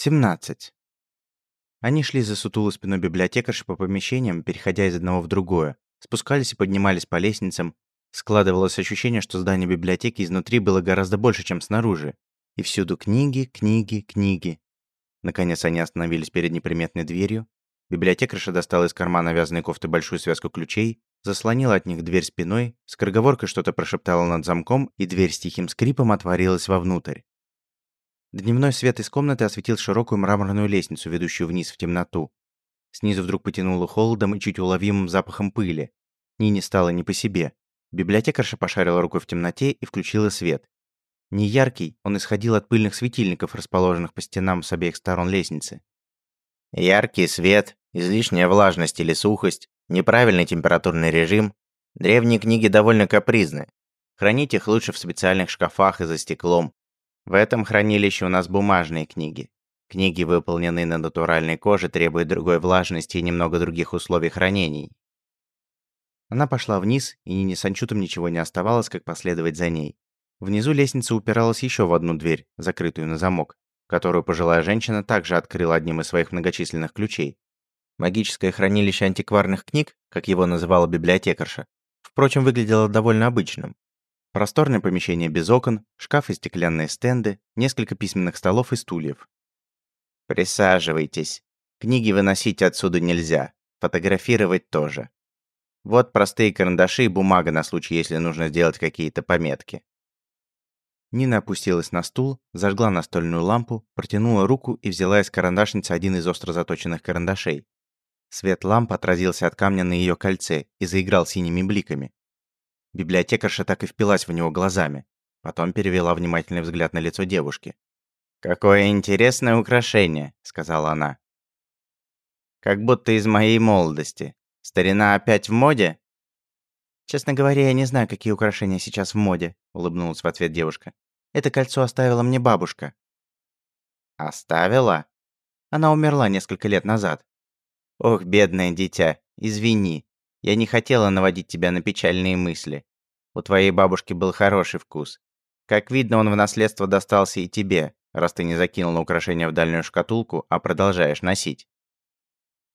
17. Они шли за сутулой спиной библиотекарши по помещениям, переходя из одного в другое, спускались и поднимались по лестницам. Складывалось ощущение, что здание библиотеки изнутри было гораздо больше, чем снаружи. И всюду книги, книги, книги. Наконец они остановились перед неприметной дверью. Библиотекарша достала из кармана вязаной кофты большую связку ключей, заслонила от них дверь спиной, скороговоркой что-то прошептала над замком, и дверь с тихим скрипом отворилась вовнутрь. Дневной свет из комнаты осветил широкую мраморную лестницу, ведущую вниз в темноту. Снизу вдруг потянуло холодом и чуть уловимым запахом пыли. Нине стало не по себе. Библиотекарша пошарила рукой в темноте и включила свет. Неяркий, он исходил от пыльных светильников, расположенных по стенам с обеих сторон лестницы. Яркий свет, излишняя влажность или сухость, неправильный температурный режим. Древние книги довольно капризны. Хранить их лучше в специальных шкафах и за стеклом. В этом хранилище у нас бумажные книги. Книги, выполненные на натуральной коже, требуют другой влажности и немного других условий хранений. Она пошла вниз, и Нине с Анчутом ничего не оставалось, как последовать за ней. Внизу лестница упиралась еще в одну дверь, закрытую на замок, которую пожилая женщина также открыла одним из своих многочисленных ключей. Магическое хранилище антикварных книг, как его называла библиотекарша, впрочем, выглядело довольно обычным. Просторное помещение без окон, шкаф и стеклянные стенды, несколько письменных столов и стульев. Присаживайтесь. Книги выносить отсюда нельзя. Фотографировать тоже. Вот простые карандаши и бумага на случай, если нужно сделать какие-то пометки. Нина опустилась на стул, зажгла настольную лампу, протянула руку и взяла из карандашницы один из остро заточенных карандашей. Свет ламп отразился от камня на ее кольце и заиграл синими бликами. Библиотекарша так и впилась в него глазами. Потом перевела внимательный взгляд на лицо девушки. «Какое интересное украшение», — сказала она. «Как будто из моей молодости. Старина опять в моде?» «Честно говоря, я не знаю, какие украшения сейчас в моде», — улыбнулась в ответ девушка. «Это кольцо оставила мне бабушка». «Оставила?» Она умерла несколько лет назад. «Ох, бедное дитя, извини. Я не хотела наводить тебя на печальные мысли. У твоей бабушки был хороший вкус. Как видно, он в наследство достался и тебе, раз ты не закинул на украшение в дальнюю шкатулку, а продолжаешь носить».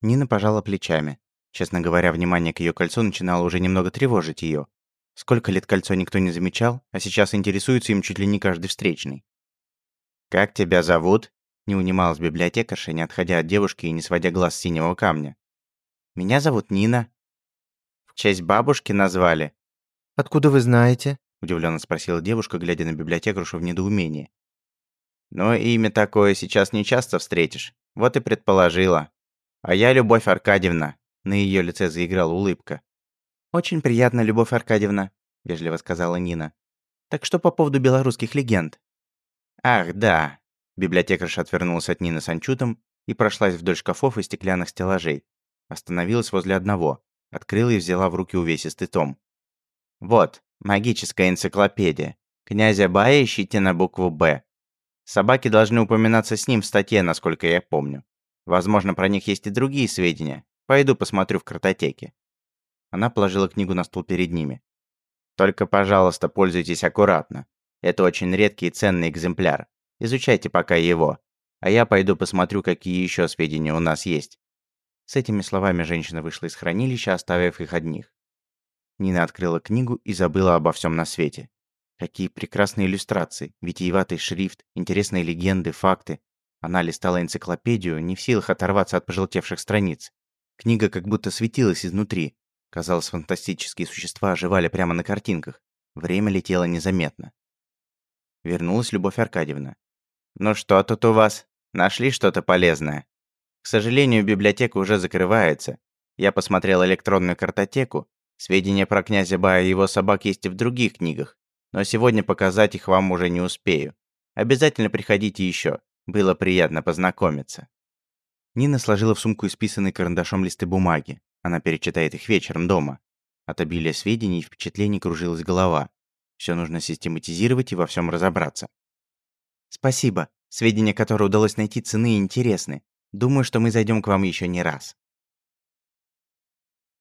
Нина пожала плечами. Честно говоря, внимание к ее кольцу начинало уже немного тревожить ее. Сколько лет кольцо никто не замечал, а сейчас интересуется им чуть ли не каждый встречный. «Как тебя зовут?» Не унималась библиотекарша, не отходя от девушки и не сводя глаз с синего камня. «Меня зовут Нина», в честь бабушки назвали?» «Откуда вы знаете?» – удивленно спросила девушка, глядя на библиотекаршу в недоумении. «Ну, имя такое сейчас не часто встретишь. Вот и предположила. А я Любовь Аркадьевна». На ее лице заиграла улыбка. «Очень приятно, Любовь Аркадьевна», – вежливо сказала Нина. «Так что по поводу белорусских легенд?» «Ах, да». Библиотекарша отвернулась от Нины с Анчутом и прошлась вдоль шкафов и стеклянных стеллажей. Остановилась возле одного. Открыла и взяла в руки увесистый том. «Вот, магическая энциклопедия. Князя Бая ищите на букву «Б». Собаки должны упоминаться с ним в статье, насколько я помню. Возможно, про них есть и другие сведения. Пойду посмотрю в картотеке». Она положила книгу на стол перед ними. «Только, пожалуйста, пользуйтесь аккуратно. Это очень редкий и ценный экземпляр. Изучайте пока его. А я пойду посмотрю, какие еще сведения у нас есть. С этими словами женщина вышла из хранилища, оставив их одних. Нина открыла книгу и забыла обо всем на свете. Какие прекрасные иллюстрации, витиеватый шрифт, интересные легенды, факты. Она листала энциклопедию, не в силах оторваться от пожелтевших страниц. Книга как будто светилась изнутри. Казалось, фантастические существа оживали прямо на картинках. Время летело незаметно. Вернулась Любовь Аркадьевна. «Ну что тут у вас? Нашли что-то полезное?» К сожалению, библиотека уже закрывается. Я посмотрел электронную картотеку. Сведения про князя Бая и его собак есть и в других книгах. Но сегодня показать их вам уже не успею. Обязательно приходите еще. Было приятно познакомиться. Нина сложила в сумку исписанные карандашом листы бумаги. Она перечитает их вечером дома. От обилия сведений и впечатлений кружилась голова. Все нужно систематизировать и во всем разобраться. «Спасибо. Сведения, которые удалось найти, ценны и интересны. Думаю, что мы зайдем к вам еще не раз.